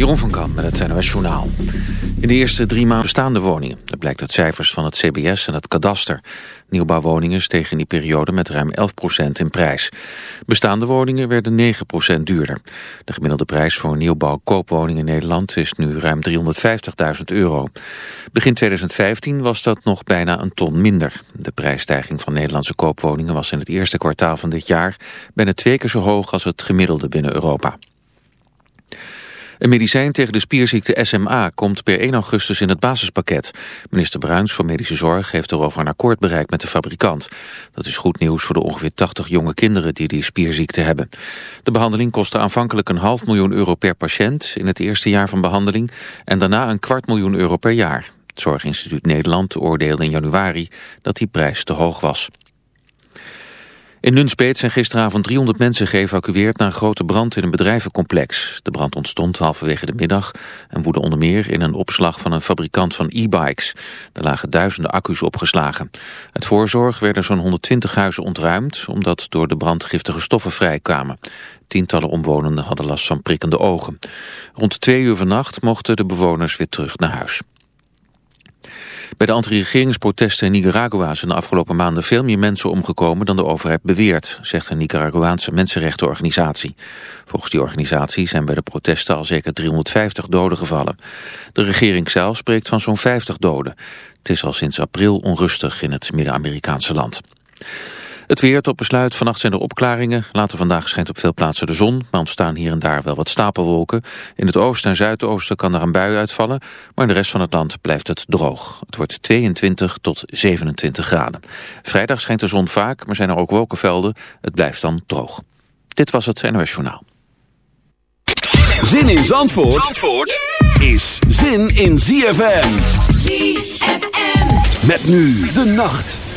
Jeroen van Kamp met het NOS Journaal. In de eerste drie maanden bestaande woningen. Dat blijkt uit cijfers van het CBS en het kadaster. Nieuwbouwwoningen stegen in die periode met ruim 11% in prijs. Bestaande woningen werden 9% duurder. De gemiddelde prijs voor een nieuwbouw koopwoning in Nederland is nu ruim 350.000 euro. Begin 2015 was dat nog bijna een ton minder. De prijsstijging van Nederlandse koopwoningen was in het eerste kwartaal van dit jaar bijna twee keer zo hoog als het gemiddelde binnen Europa. Een medicijn tegen de spierziekte SMA komt per 1 augustus in het basispakket. Minister Bruins van Medische Zorg heeft erover een akkoord bereikt met de fabrikant. Dat is goed nieuws voor de ongeveer 80 jonge kinderen die die spierziekte hebben. De behandeling kostte aanvankelijk een half miljoen euro per patiënt in het eerste jaar van behandeling en daarna een kwart miljoen euro per jaar. Het Zorginstituut Nederland oordeelde in januari dat die prijs te hoog was. In Nunspeet zijn gisteravond 300 mensen geëvacueerd na een grote brand in een bedrijvencomplex. De brand ontstond halverwege de middag en woedde onder meer in een opslag van een fabrikant van e-bikes. Er lagen duizenden accu's opgeslagen. Uit voorzorg werden zo'n 120 huizen ontruimd omdat door de brand giftige stoffen vrijkwamen. Tientallen omwonenden hadden last van prikkende ogen. Rond twee uur vannacht mochten de bewoners weer terug naar huis. Bij de anti-regeringsprotesten in Nicaragua zijn de afgelopen maanden veel meer mensen omgekomen dan de overheid beweert, zegt een Nicaraguaanse mensenrechtenorganisatie. Volgens die organisatie zijn bij de protesten al zeker 350 doden gevallen. De regering zelf spreekt van zo'n 50 doden. Het is al sinds april onrustig in het Midden-Amerikaanse land. Het weer tot besluit. Vannacht zijn er opklaringen. Later vandaag schijnt op veel plaatsen de zon. Maar ontstaan hier en daar wel wat stapelwolken. In het oosten en zuidoosten kan er een bui uitvallen. Maar in de rest van het land blijft het droog. Het wordt 22 tot 27 graden. Vrijdag schijnt de zon vaak, maar zijn er ook wolkenvelden. Het blijft dan droog. Dit was het NOS Journaal. Zin in Zandvoort, Zandvoort is zin in ZFM. ZFM. Met nu de nacht.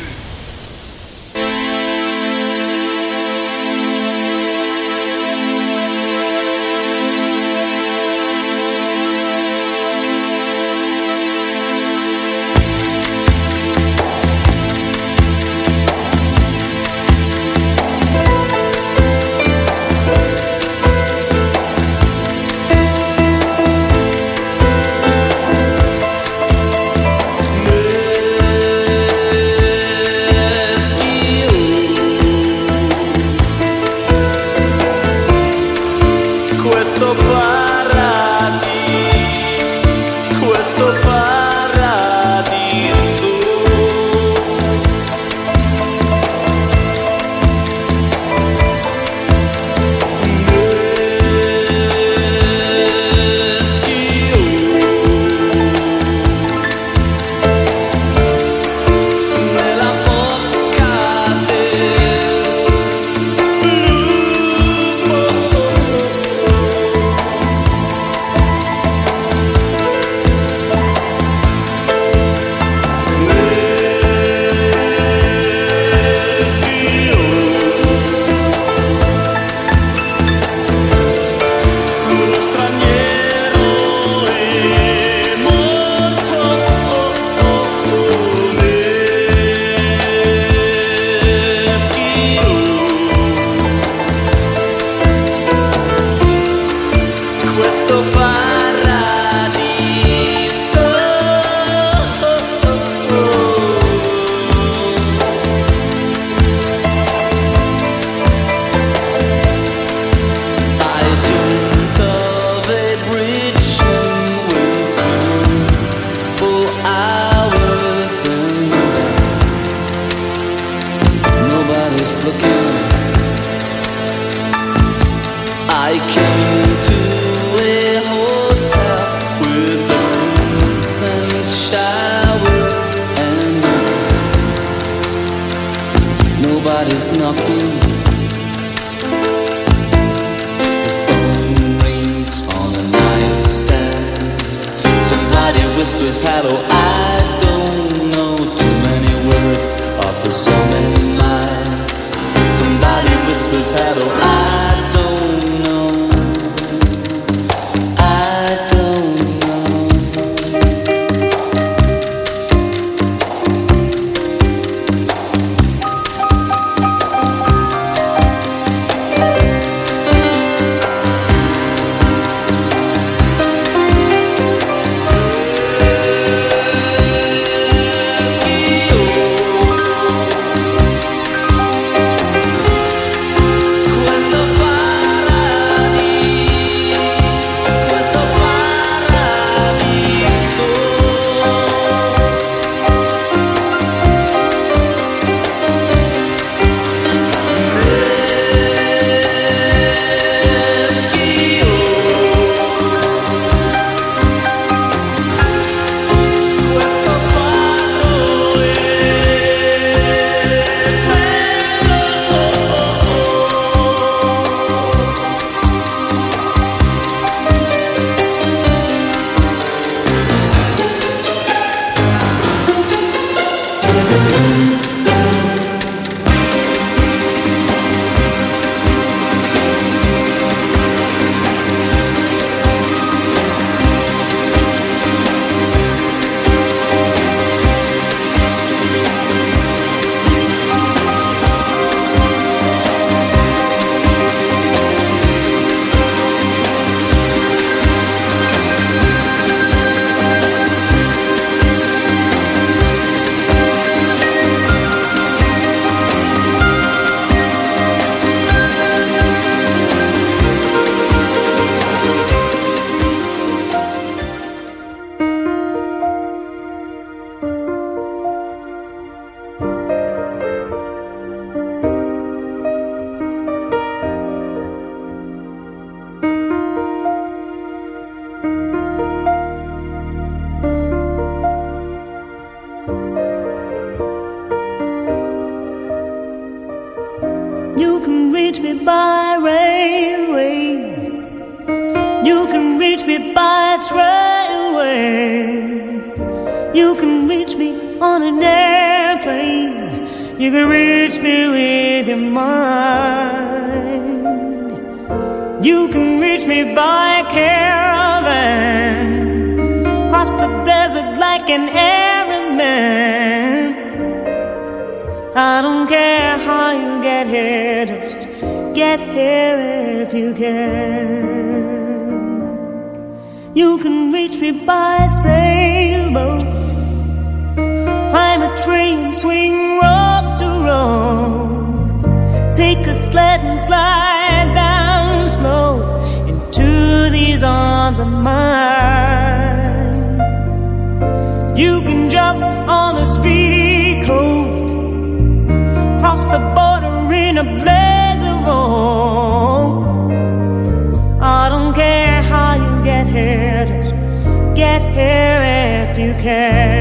estopa You can reach me by sailboat. Climb a train, swing rope to rope. Take a sled and slide down slow into these arms of mine. You can jump on a speedy coat, cross the border in a blade. get here if you can.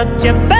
wat je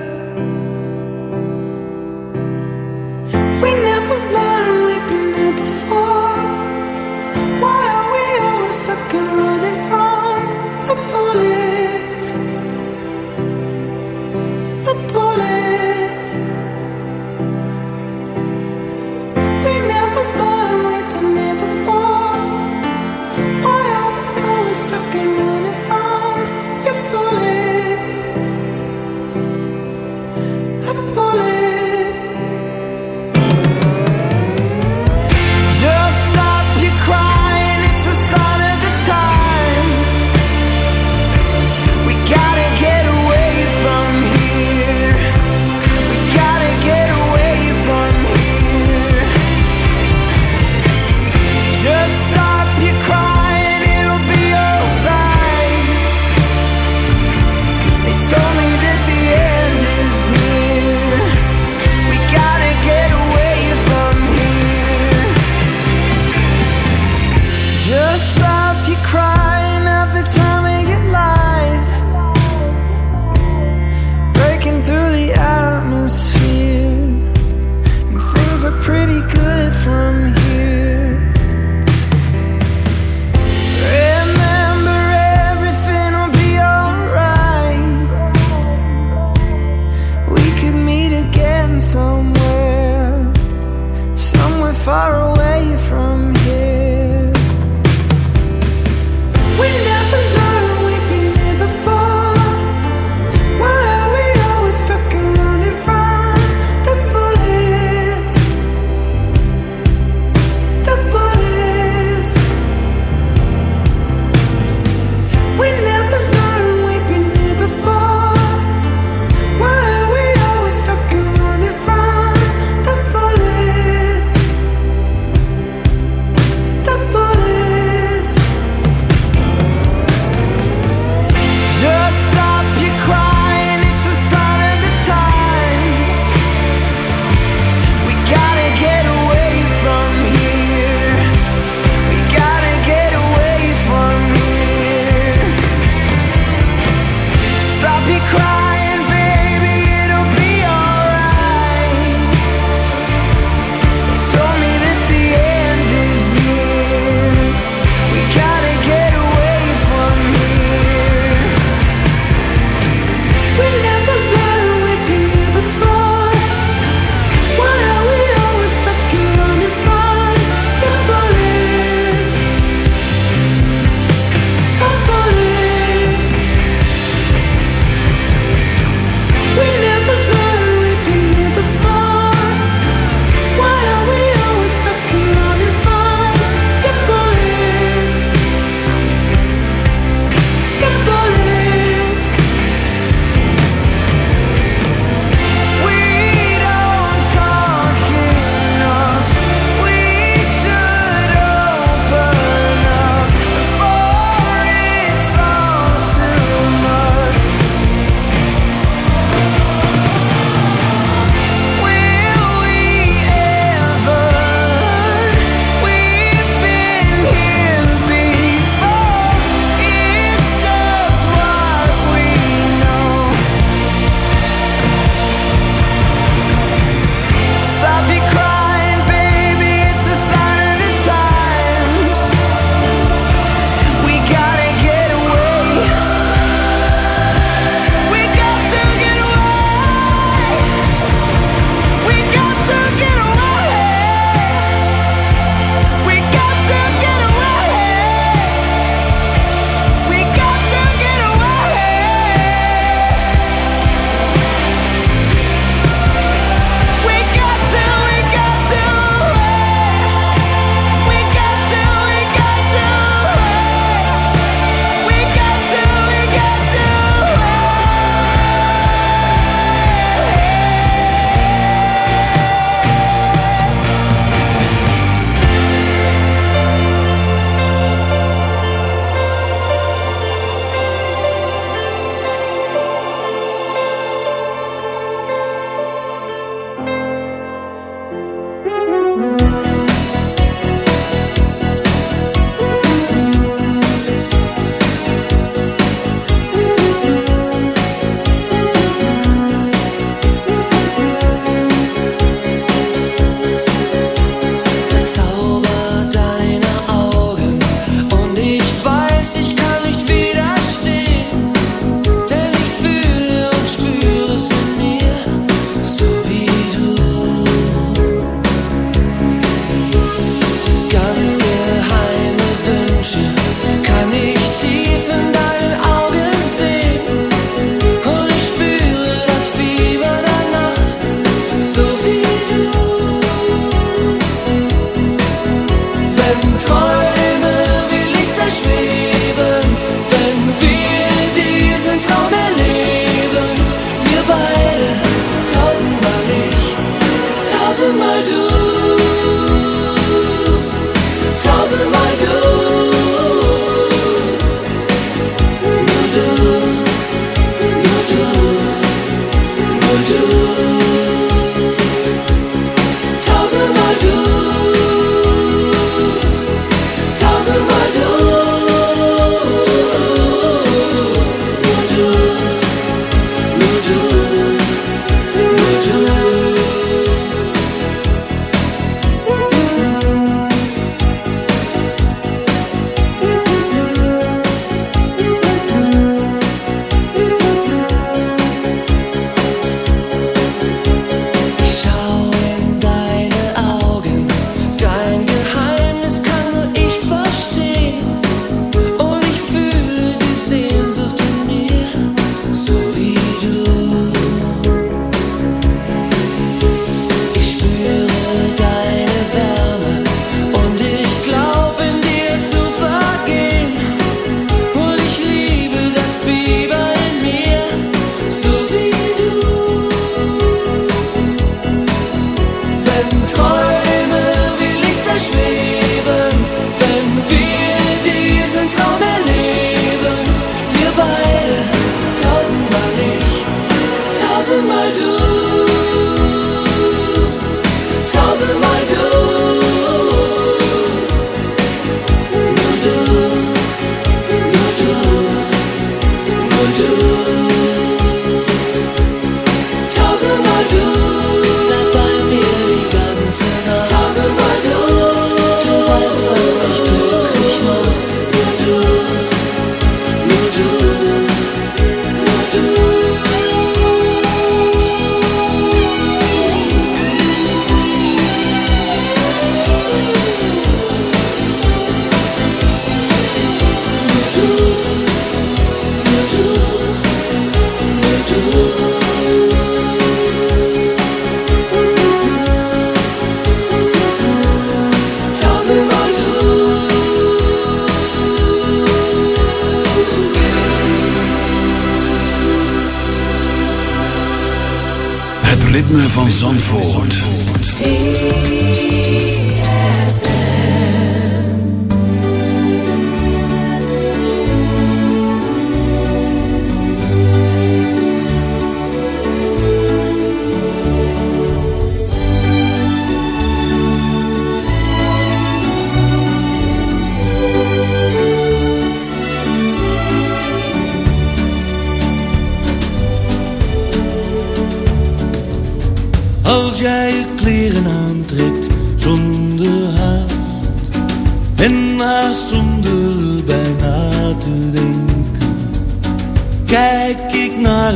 Zandvoort.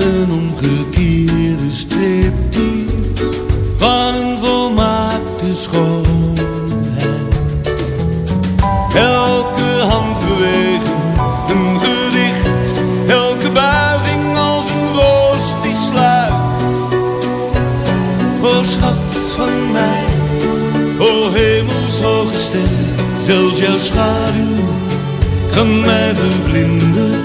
een omgekeerde striptie van een volmaakte schoonheid. Elke handbeweging een gericht, elke buiging als een roos die sluit. O schat van mij, o hemelshoge ster, zelfs jouw schaduw kan mij verblinden.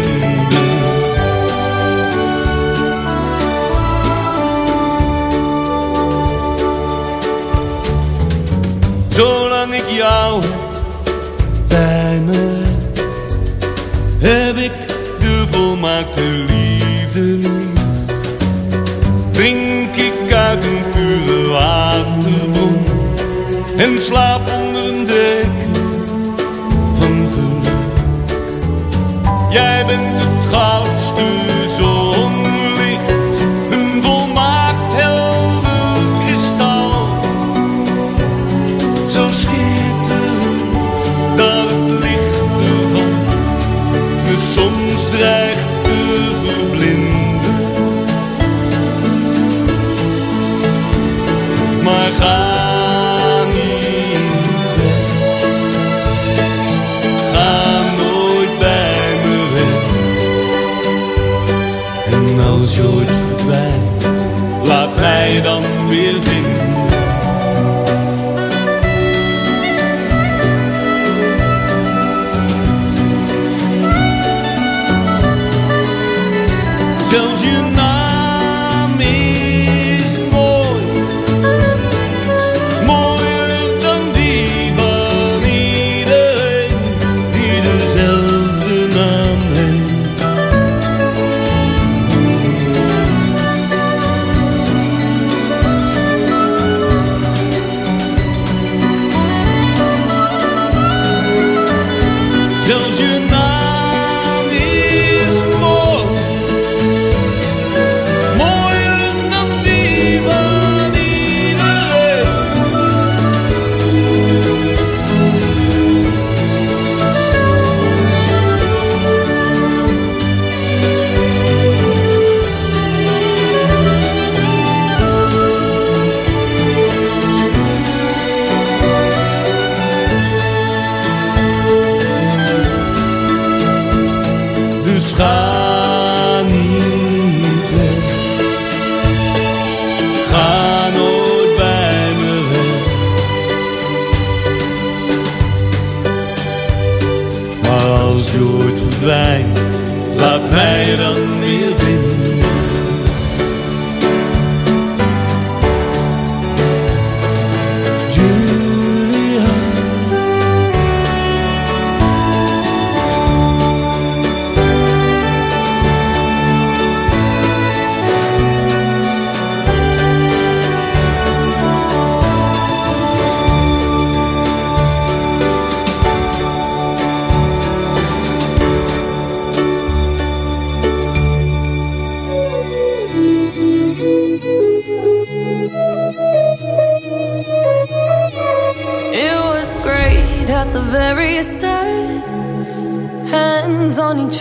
love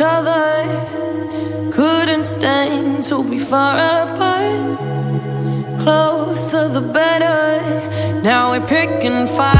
other. Couldn't stand to be far apart. Close to the better. Now we're picking fights.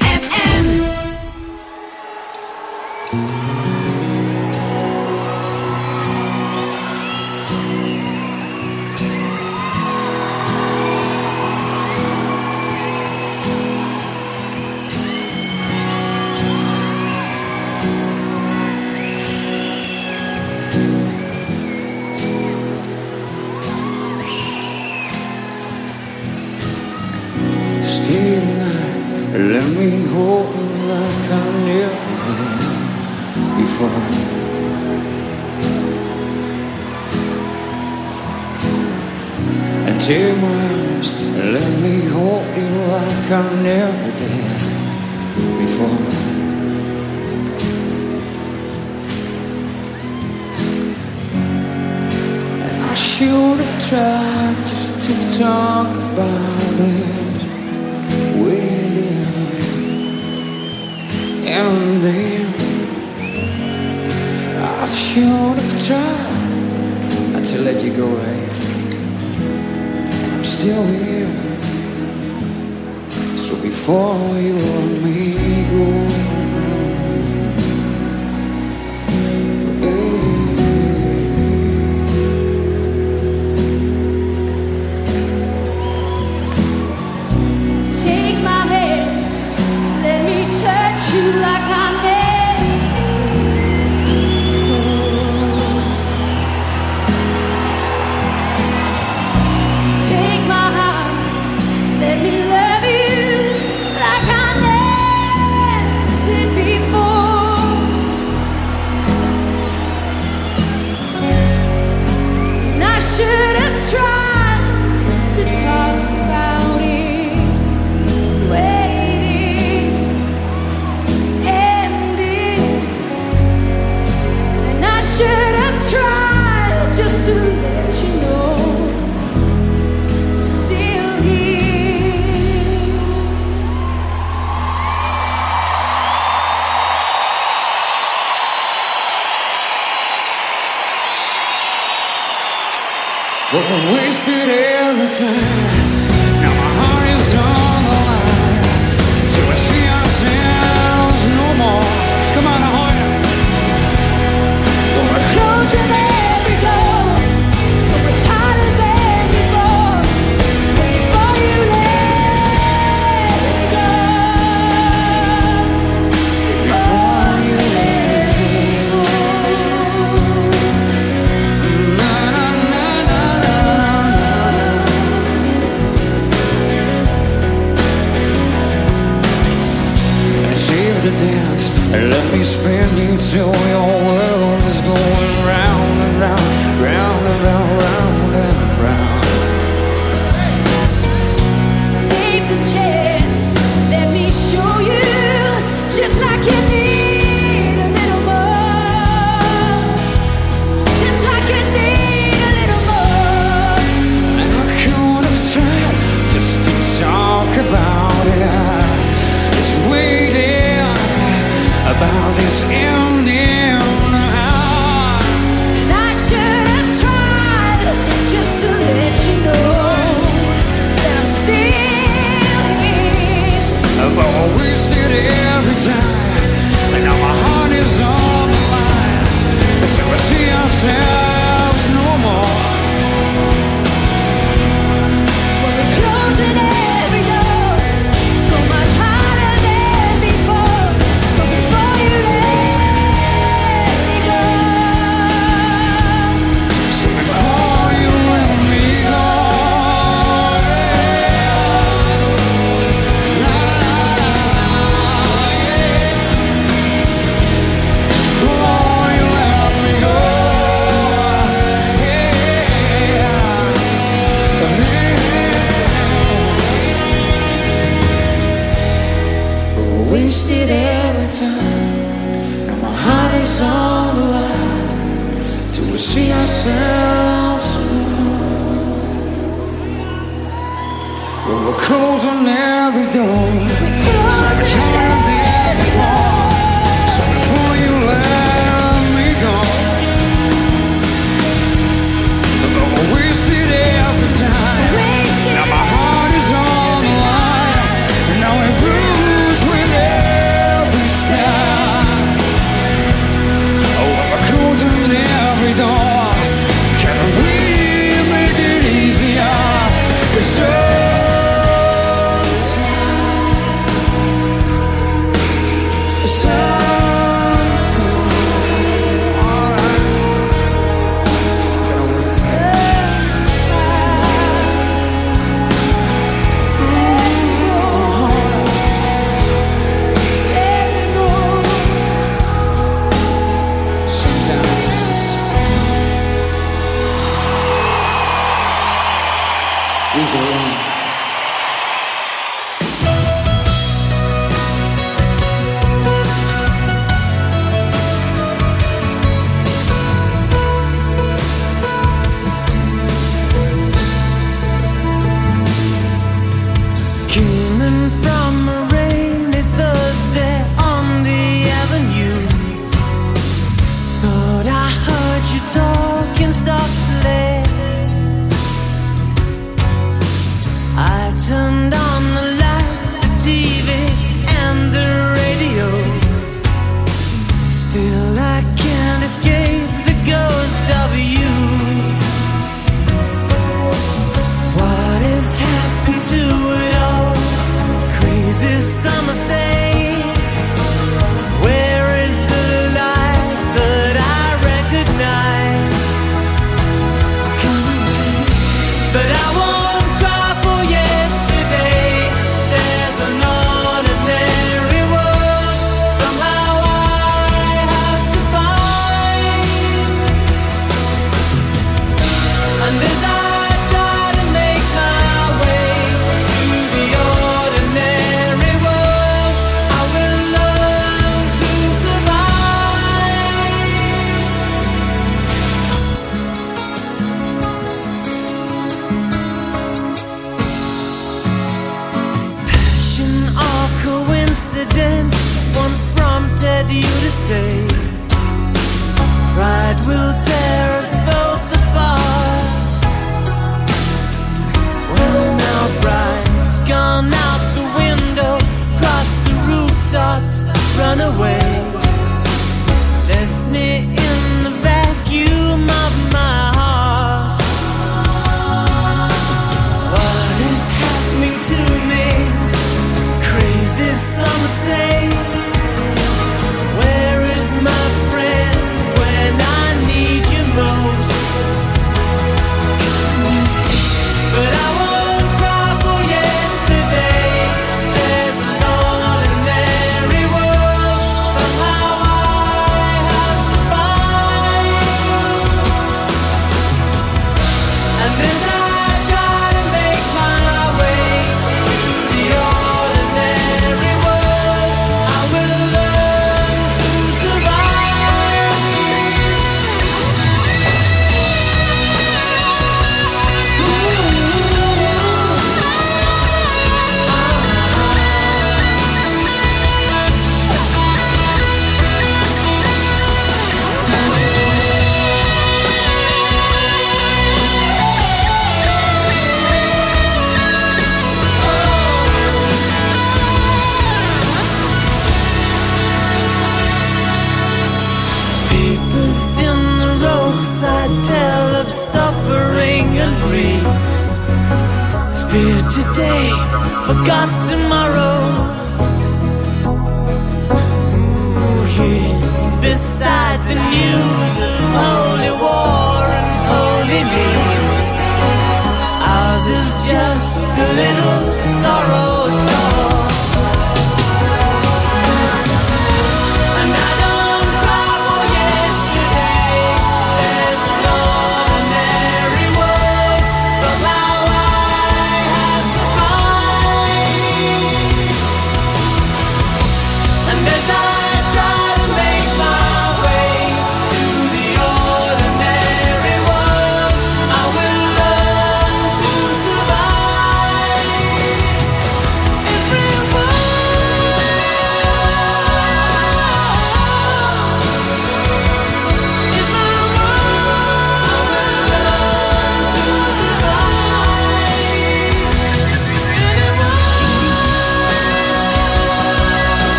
Sorrow